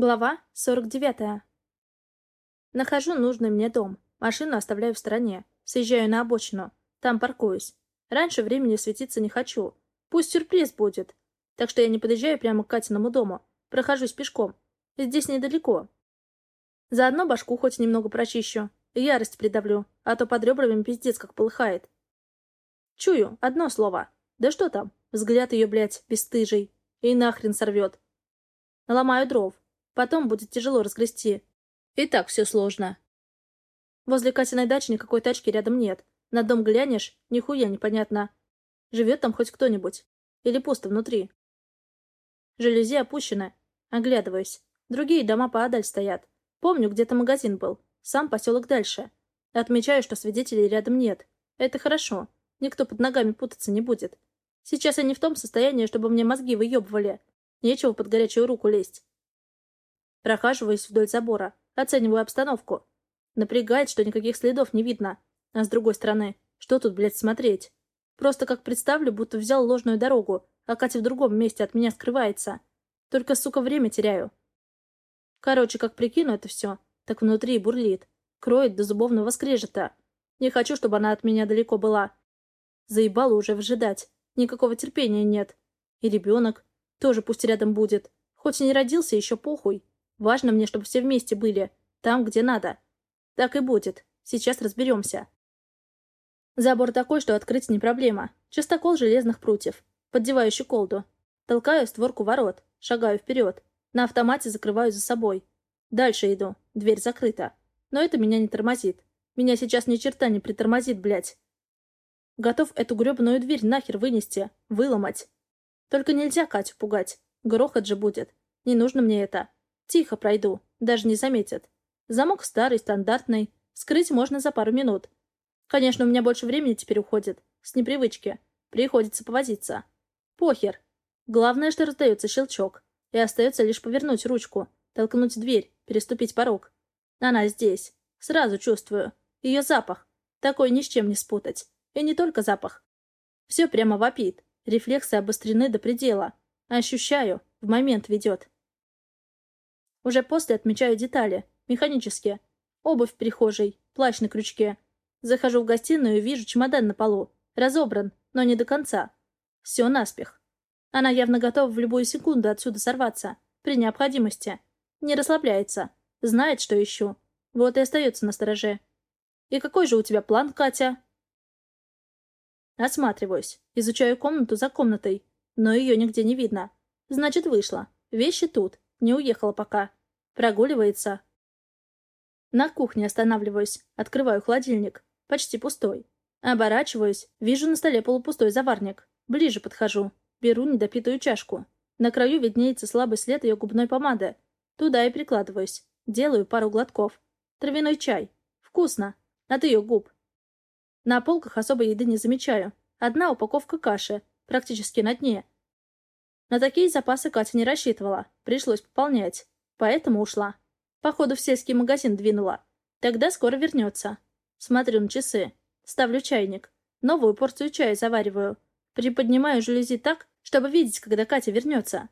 Глава 49. Нахожу нужный мне дом. Машину оставляю в стороне. Съезжаю на обочину. Там паркуюсь. Раньше времени светиться не хочу. Пусть сюрприз будет. Так что я не подъезжаю прямо к Катиному дому. Прохожусь пешком. Здесь недалеко. Заодно башку хоть немного прочищу. Ярость придавлю, а то под ребрами пиздец как полыхает. Чую, одно слово. Да что там? Взгляд ее, блядь, бесстыжий. И нахрен сорвет. Наломаю дров. Потом будет тяжело разгрести. И так все сложно. Возле Катиной дачи никакой тачки рядом нет. На дом глянешь, нихуя непонятно. Живет там хоть кто-нибудь? Или пусто внутри? Жалюзи опущены. Оглядываюсь. Другие дома поодаль стоят. Помню, где-то магазин был. Сам поселок дальше. Отмечаю, что свидетелей рядом нет. Это хорошо. Никто под ногами путаться не будет. Сейчас я не в том состоянии, чтобы мне мозги выебывали. Нечего под горячую руку лезть. Прохаживаюсь вдоль забора, оцениваю обстановку. Напрягает, что никаких следов не видно. А с другой стороны, что тут, блядь, смотреть? Просто как представлю, будто взял ложную дорогу, а Катя в другом месте от меня скрывается. Только, сука, время теряю. Короче, как прикину это все, так внутри бурлит. Кроет до зубовного скрежета. Не хочу, чтобы она от меня далеко была. Заебала уже вжидать. Никакого терпения нет. И ребенок. Тоже пусть рядом будет. Хоть и не родился, еще похуй. Важно мне, чтобы все вместе были. Там, где надо. Так и будет. Сейчас разберемся. Забор такой, что открыть не проблема. Частокол железных прутьев. Поддеваю щеколду. Толкаю створку ворот. Шагаю вперед. На автомате закрываю за собой. Дальше иду. Дверь закрыта. Но это меня не тормозит. Меня сейчас ни черта не притормозит, блядь. Готов эту гребаную дверь нахер вынести. Выломать. Только нельзя Катю пугать. Грохот же будет. Не нужно мне это. Тихо пройду, даже не заметят. Замок старый, стандартный. Скрыть можно за пару минут. Конечно, у меня больше времени теперь уходит. С непривычки. Приходится повозиться. Похер. Главное, что раздается щелчок. И остается лишь повернуть ручку, толкнуть дверь, переступить порог. Она здесь. Сразу чувствую. Ее запах. Такой ни с чем не спутать. И не только запах. Все прямо вопит. Рефлексы обострены до предела. Ощущаю. В момент ведет. Уже после отмечаю детали. Механические. Обувь в прихожей, плащ на крючке. Захожу в гостиную и вижу чемодан на полу. Разобран, но не до конца. Все наспех. Она явно готова в любую секунду отсюда сорваться. При необходимости. Не расслабляется. Знает, что ищу. Вот и остается на стороже. «И какой же у тебя план, Катя?» Осматриваюсь. Изучаю комнату за комнатой. Но ее нигде не видно. Значит, вышла. Вещи тут. Не уехала пока. Прогуливается. На кухне останавливаюсь. Открываю холодильник. Почти пустой. Оборачиваюсь. Вижу на столе полупустой заварник. Ближе подхожу. Беру недопитую чашку. На краю виднеется слабый след ее губной помады. Туда и прикладываюсь. Делаю пару глотков. Травяной чай. Вкусно. От ее губ. На полках особой еды не замечаю. Одна упаковка каши. Практически на дне. На такие запасы Катя не рассчитывала. Пришлось пополнять. Поэтому ушла. Походу, в сельский магазин двинула. Тогда скоро вернется. Смотрю на часы. Ставлю чайник. Новую порцию чая завариваю. Приподнимаю жалюзи так, чтобы видеть, когда Катя вернется.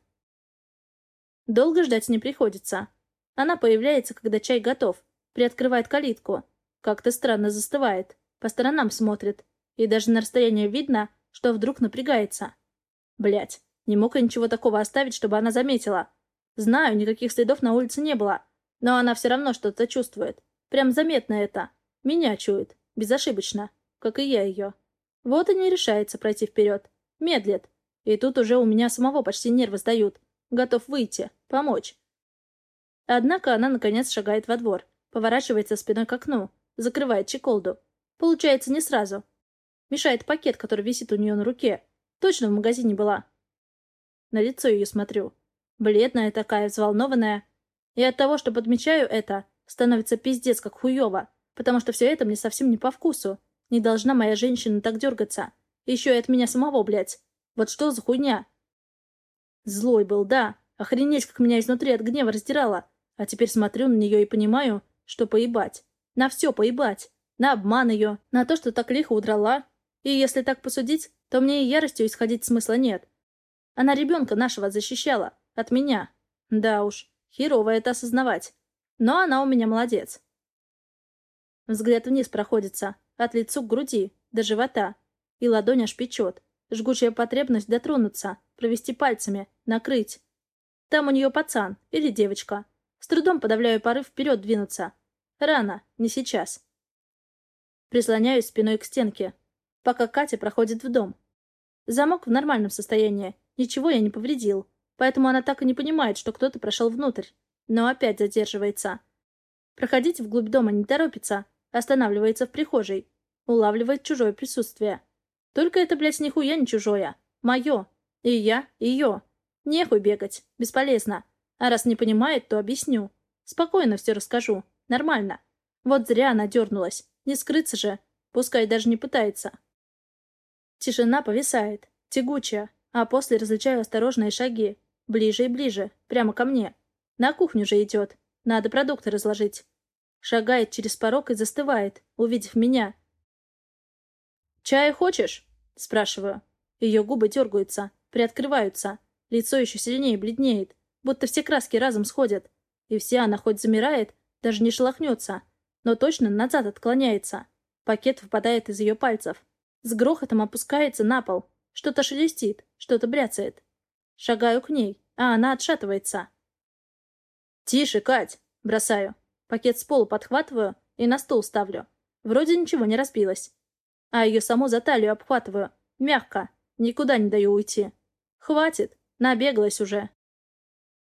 Долго ждать не приходится. Она появляется, когда чай готов. Приоткрывает калитку. Как-то странно застывает. По сторонам смотрит. И даже на расстоянии видно, что вдруг напрягается. Блять, не мог я ничего такого оставить, чтобы она заметила. Знаю, никаких следов на улице не было. Но она все равно что-то чувствует. Прям заметно это. Меня чует. Безошибочно. Как и я ее. Вот и не решается пройти вперед. Медлит. И тут уже у меня самого почти нервы сдают. Готов выйти. Помочь. Однако она, наконец, шагает во двор. Поворачивается спиной к окну. Закрывает чеколду. Получается не сразу. Мешает пакет, который висит у нее на руке. Точно в магазине была. На лицо ее смотрю. Бледная такая, взволнованная. И от того, что подмечаю это, становится пиздец как хуёво, потому что все это мне совсем не по вкусу. Не должна моя женщина так дергаться. Еще и от меня самого, блядь. Вот что за хуйня? Злой был, да. Охренеть, как меня изнутри от гнева раздирало. А теперь смотрю на нее и понимаю, что поебать. На все поебать. На обман ее, на то, что так лихо удрала. И если так посудить, то мне и яростью исходить смысла нет. Она ребенка нашего защищала. От меня. Да уж, Херово это осознавать. Но она у меня молодец. Взгляд вниз проходится, от лицу к груди, до живота. И ладонь аж печет. Жгучая потребность дотронуться, провести пальцами, накрыть. Там у нее пацан или девочка. С трудом подавляю порыв вперед двинуться. Рано, не сейчас. Прислоняюсь спиной к стенке, пока Катя проходит в дом. Замок в нормальном состоянии, ничего я не повредил, поэтому она так и не понимает, что кто-то прошел внутрь, но опять задерживается. Проходить вглубь дома не торопится, останавливается в прихожей, улавливает чужое присутствие. Только это, блядь, нихуя не чужое. Мое. И я, и ее. Нехуй бегать. Бесполезно. А раз не понимает, то объясню. Спокойно все расскажу. Нормально. Вот зря она дернулась. Не скрыться же. Пускай даже не пытается. Тишина повисает. Тягучая. А после различаю осторожные шаги. Ближе и ближе. Прямо ко мне. На кухню же идет. Надо продукты разложить. Шагает через порог и застывает, увидев меня. «Чая хочешь?» — спрашиваю. Ее губы дергаются, приоткрываются. Лицо еще сильнее бледнеет, будто все краски разом сходят. И вся она хоть замирает, даже не шелохнется, но точно назад отклоняется. Пакет выпадает из ее пальцев. С грохотом опускается на пол. Что-то шелестит, что-то бряцает. Шагаю к ней, а она отшатывается. «Тише, Кать!» — бросаю. Пакет с пола подхватываю и на стол ставлю. Вроде ничего не разбилось а ее саму за талию обхватываю. Мягко. Никуда не даю уйти. Хватит. Набеглась уже.